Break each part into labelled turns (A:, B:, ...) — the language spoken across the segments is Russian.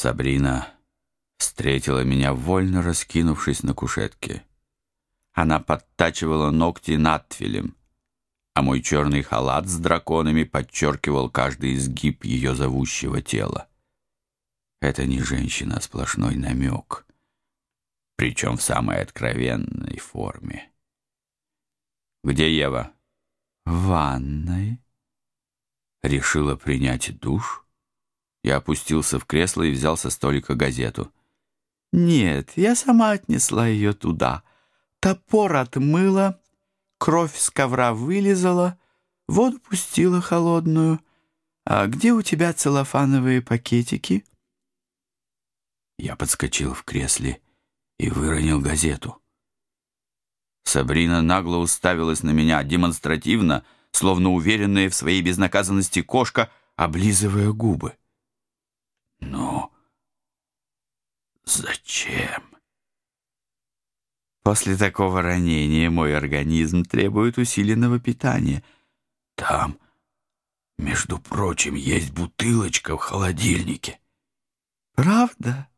A: Сабрина встретила меня, вольно раскинувшись на кушетке. Она подтачивала ногти надфилем, а мой черный халат с драконами подчеркивал каждый изгиб ее зовущего тела. Это не женщина, а сплошной намек, причем в самой откровенной форме. «Где Ева?»
B: «В ванной».
A: Решила принять душ? Я опустился в кресло и взял со столика газету.
B: «Нет, я сама отнесла ее туда. Топор отмыла, кровь с ковра вылезала, воду пустила холодную. А где у тебя целлофановые пакетики?»
A: Я подскочил в кресле и выронил газету. Сабрина нагло уставилась на меня демонстративно, словно уверенная в своей безнаказанности кошка, облизывая губы. «Ну, зачем?»
B: После такого ранения мой организм требует усиленного питания.
A: Там, между прочим, есть бутылочка в холодильнике.
B: Правда?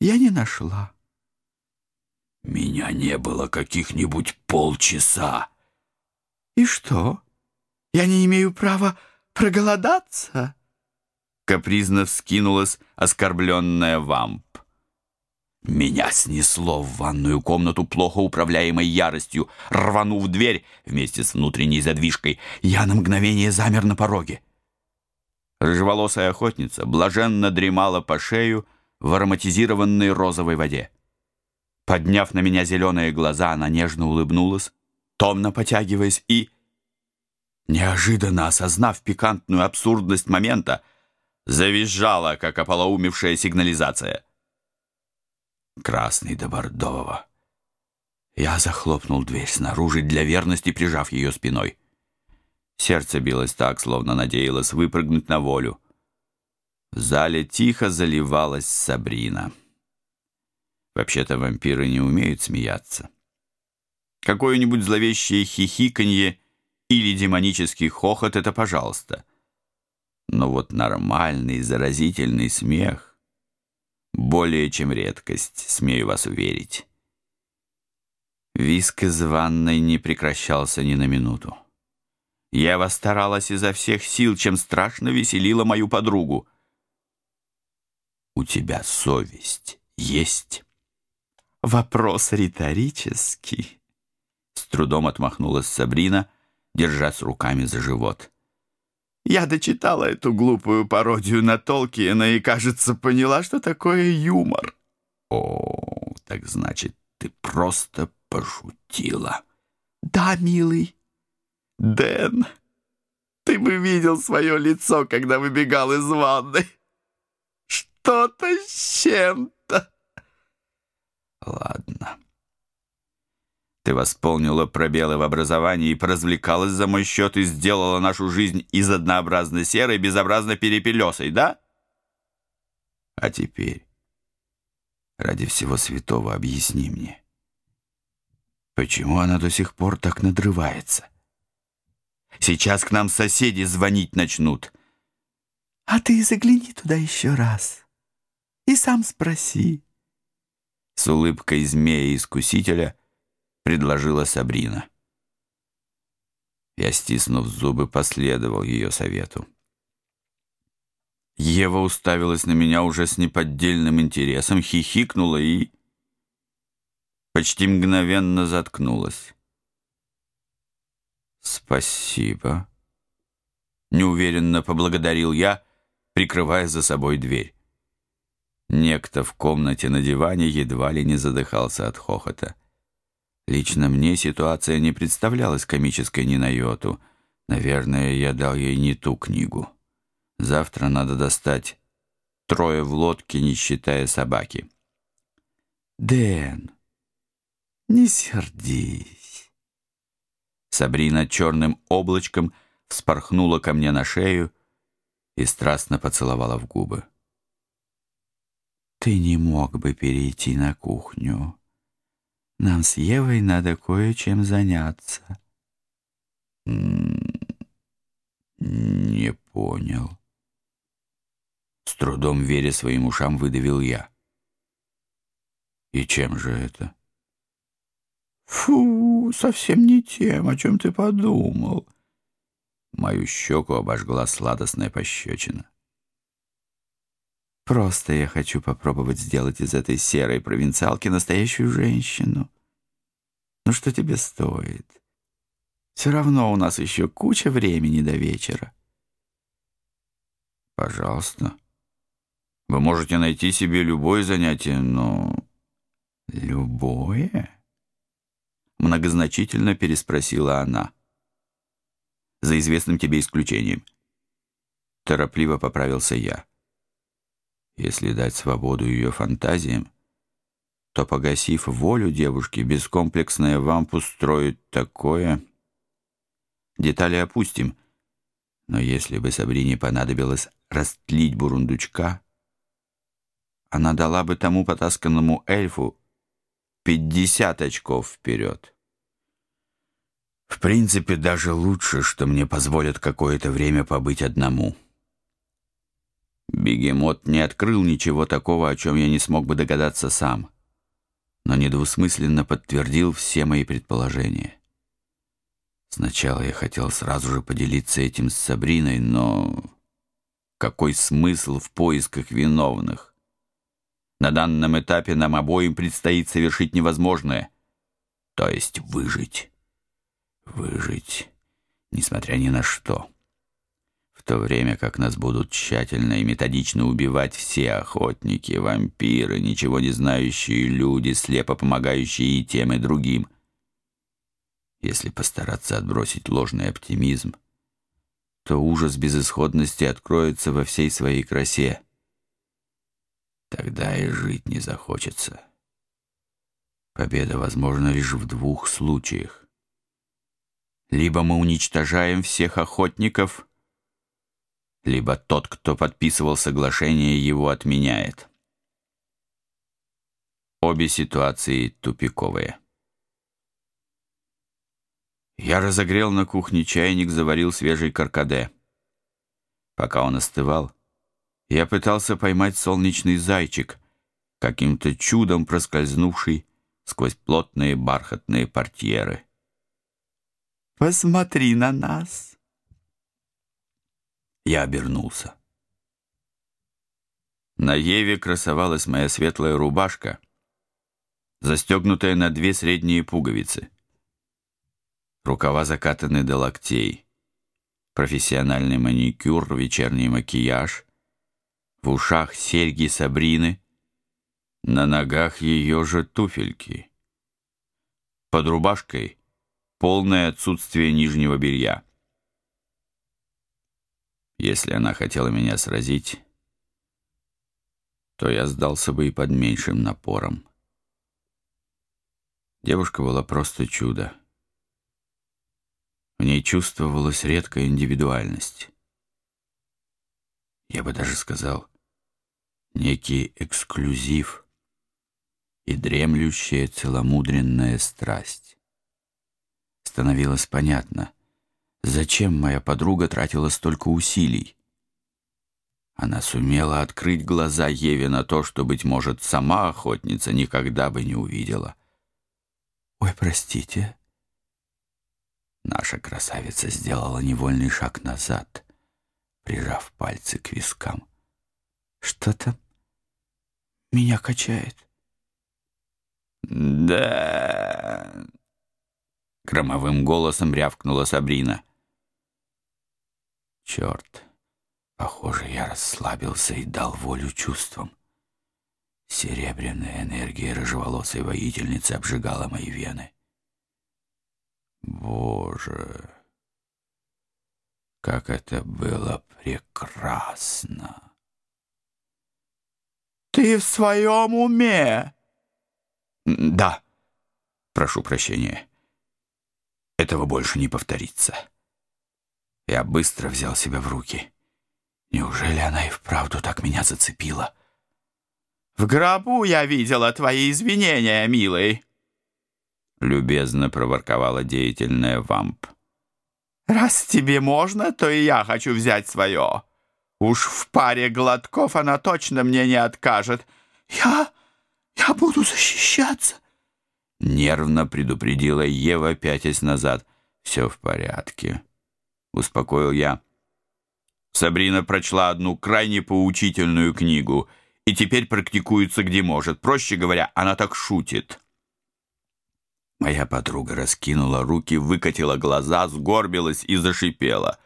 B: Я не нашла.
A: Меня не было каких-нибудь полчаса.
B: И что? Я не имею права проголодаться?
A: Капризно вскинулась оскорбленная вамп. Меня снесло в ванную комнату плохо управляемой яростью. Рванув дверь вместе с внутренней задвижкой, я на мгновение замер на пороге. Рыжеволосая охотница блаженно дремала по шею в ароматизированной розовой воде. Подняв на меня зеленые глаза, она нежно улыбнулась, томно потягиваясь и, неожиданно осознав пикантную абсурдность момента, завизжала, как ополоумевшая сигнализация красный до бордового. Я захлопнул дверь снаружи, для верности прижав ее спиной. Сердце билось так, словно надеялось выпрыгнуть на волю. В зале тихо заливалась Сабрина. Вообще-то вампиры не умеют смеяться. Какое-нибудь зловещее хихиканье или демонический хохот — это пожалуйста. Но вот нормальный заразительный смех — более чем редкость, смею вас уверить. Виск из ванной не прекращался ни на минуту. Ева старалась изо всех сил, чем страшно веселила мою подругу. «У тебя совесть есть?»
B: «Вопрос риторический», —
A: с трудом отмахнулась Сабрина, держась руками за живот.
B: Я дочитала эту глупую пародию на Толкиена и, кажется, поняла, что такое юмор.
A: О, так значит, ты просто пошутила.
B: Да, милый. Дэн, ты бы видел свое лицо, когда выбегал из ванны. Что-то с чем-то.
A: Ладно. Ты восполнила пробелы в образовании и поразвлекалась за мой счет и сделала нашу жизнь из однообразно серой безобразно перепелесой, да? А теперь, ради всего святого, объясни мне, почему она до сих пор так надрывается? Сейчас к нам соседи звонить начнут.
B: А ты загляни туда еще раз и сам спроси.
A: С улыбкой змея-искусителя — предложила Сабрина. Я, стиснув зубы, последовал ее совету. Ева уставилась на меня уже с неподдельным интересом, хихикнула и почти мгновенно заткнулась. «Спасибо», — неуверенно поблагодарил я, прикрывая за собой дверь. Некто в комнате на диване едва ли не задыхался от хохота. Лично мне ситуация не представлялась комической ни на йоту. Наверное, я дал ей не ту книгу. Завтра надо достать трое в лодке, не считая собаки.
B: «Дэн, не сердись».
A: Сабрина черным облачком вспорхнула ко мне на шею и страстно поцеловала в губы.
B: «Ты не мог бы перейти на кухню?» Нам с Евой надо кое-чем заняться.
A: Не понял. С трудом веря своим ушам, выдавил я. И чем же это?
B: Фу, совсем не тем, о чем ты подумал.
A: Мою щеку обожгла сладостная пощечина.
B: Просто я хочу попробовать сделать из этой серой провинциалки настоящую женщину. Ну что тебе стоит? Все равно у нас еще куча времени до вечера.
A: Пожалуйста. Вы можете найти себе любое занятие, но...
B: Любое?
A: Многозначительно переспросила она. За известным тебе исключением. Торопливо поправился я. Если дать свободу ее фантазиям, то, погасив волю девушки, бескомплексная вамп устроит такое... Детали опустим, но если бы Сабрине понадобилось растлить бурундучка, она дала бы тому потасканному эльфу пятьдесят очков вперед. В принципе, даже лучше, что мне позволят какое-то время побыть одному. Бегемот не открыл ничего такого, о чем я не смог бы догадаться сам, но недвусмысленно подтвердил все мои предположения. Сначала я хотел сразу же поделиться этим с Сабриной, но какой смысл в поисках виновных? На данном этапе нам обоим предстоит совершить невозможное, то есть выжить. Выжить, несмотря ни на что. То время как нас будут тщательно и методично убивать все охотники, вампиры, ничего не знающие люди, слепо помогающие и тем, и другим. Если постараться отбросить ложный оптимизм, то ужас безысходности откроется во всей своей красе. Тогда и жить не захочется. Победа возможна лишь в двух случаях. Либо мы уничтожаем всех охотников, либо тот, кто подписывал соглашение, его отменяет. Обе ситуации тупиковые. Я разогрел на кухне чайник, заварил свежий каркаде. Пока он остывал, я пытался поймать солнечный зайчик, каким-то чудом проскользнувший сквозь плотные бархатные портьеры.
B: Посмотри на нас.
A: Я обернулся. На Еве красовалась моя светлая рубашка, застегнутая на две средние пуговицы. Рукава закатаны до локтей. Профессиональный маникюр, вечерний макияж. В ушах серьги Сабрины. На ногах ее же туфельки. Под рубашкой полное отсутствие нижнего белья. Если она хотела меня сразить, то я сдался бы и под меньшим напором. Девушка была просто чудо. В ней чувствовалась редкая индивидуальность. Я бы даже сказал, некий эксклюзив и дремлющая целомудренная страсть становилось понятно, зачем моя подруга тратила столько усилий. Она сумела открыть глаза Еве на то, что, быть может, сама охотница никогда бы не увидела.
B: «Ой, простите».
A: Наша красавица сделала невольный шаг назад, прижав пальцы к вискам.
B: «Что-то меня качает».
A: «Да...» Громовым голосом рявкнула Сабрина. Черт, похоже, я расслабился и дал волю чувствам. Серебряная энергия рыжеволосой воительницы обжигала мои вены. Боже, как это было прекрасно!
B: «Ты в своем уме?»
A: «Да, прошу прощения». Этого больше не повторится. Я быстро взял себя в руки. Неужели она и вправду так меня зацепила?
B: «В гробу я видела твои извинения, милый!»
A: Любезно проворковала деятельная вамп.
B: «Раз тебе можно, то и я хочу взять свое. Уж в паре глотков она точно мне не откажет. Я... я буду защищаться.
A: Нервно предупредила Ева, пятясь назад. «Все в порядке», — успокоил я. Сабрина прочла одну крайне поучительную книгу и теперь практикуется где может. Проще говоря, она так шутит. Моя подруга раскинула руки, выкатила глаза, сгорбилась и зашипела.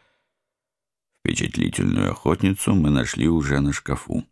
A: Впечатлительную охотницу мы нашли уже на шкафу.